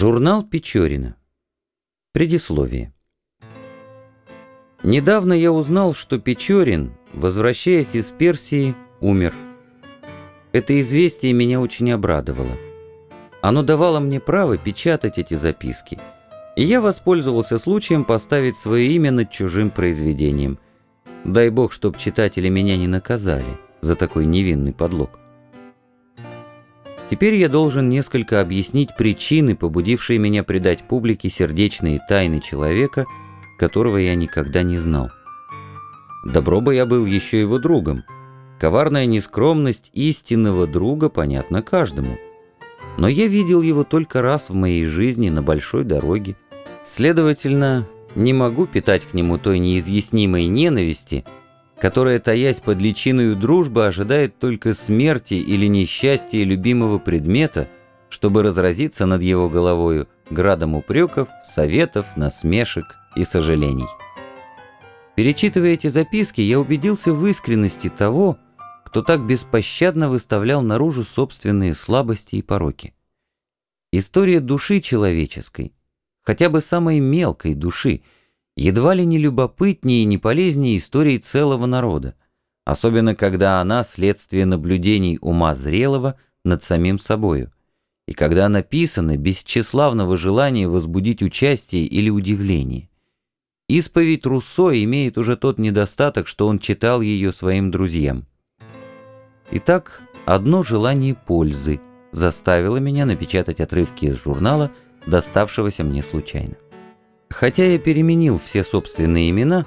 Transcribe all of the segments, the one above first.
Журнал Печорина. Предисловие. Недавно я узнал, что Печорин, возвращаясь из Персии, умер. Это известие меня очень обрадовало. Оно давало мне право печатать эти записки, и я воспользовался случаем поставить свое имя над чужим произведением. Дай бог, чтоб читатели меня не наказали за такой невинный подлог. Теперь я должен несколько объяснить причины, побудившие меня предать публике сердечные тайны человека, которого я никогда не знал. Добро бы я был еще его другом. Коварная нескромность истинного друга понятна каждому. Но я видел его только раз в моей жизни на большой дороге. Следовательно, не могу питать к нему той неизъяснимой ненависти, которая, таясь под личиною дружбы, ожидает только смерти или несчастья любимого предмета, чтобы разразиться над его головою градом упреков, советов, насмешек и сожалений. Перечитывая эти записки, я убедился в искренности того, кто так беспощадно выставлял наружу собственные слабости и пороки. История души человеческой, хотя бы самой мелкой души, едва ли не любопытнее и не полезнее истории целого народа, особенно когда она следствие наблюдений ума зрелого над самим собою, и когда написана без тщеславного желания возбудить участие или удивление. Исповедь Руссо имеет уже тот недостаток, что он читал ее своим друзьям. Итак, одно желание пользы заставило меня напечатать отрывки из журнала, доставшегося мне случайно. Хотя я переменил все собственные имена,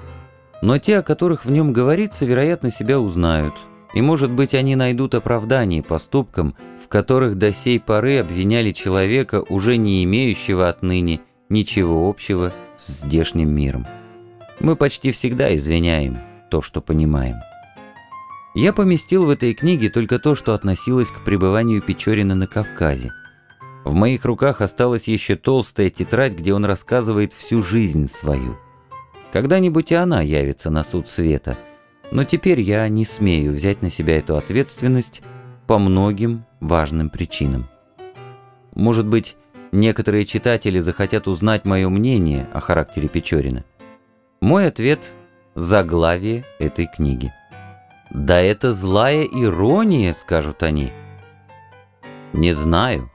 но те, о которых в нем говорится, вероятно, себя узнают, и, может быть, они найдут оправдание поступкам, в которых до сей поры обвиняли человека, уже не имеющего отныне ничего общего с здешним миром. Мы почти всегда извиняем то, что понимаем. Я поместил в этой книге только то, что относилось к пребыванию Печорина на Кавказе – в моих руках осталась еще толстая тетрадь, где он рассказывает всю жизнь свою. Когда-нибудь и она явится на суд света, но теперь я не смею взять на себя эту ответственность по многим важным причинам. Может быть, некоторые читатели захотят узнать мое мнение о характере Печорина. Мой ответ – заглавие этой книги. «Да это злая ирония», – скажут они. Не знаю.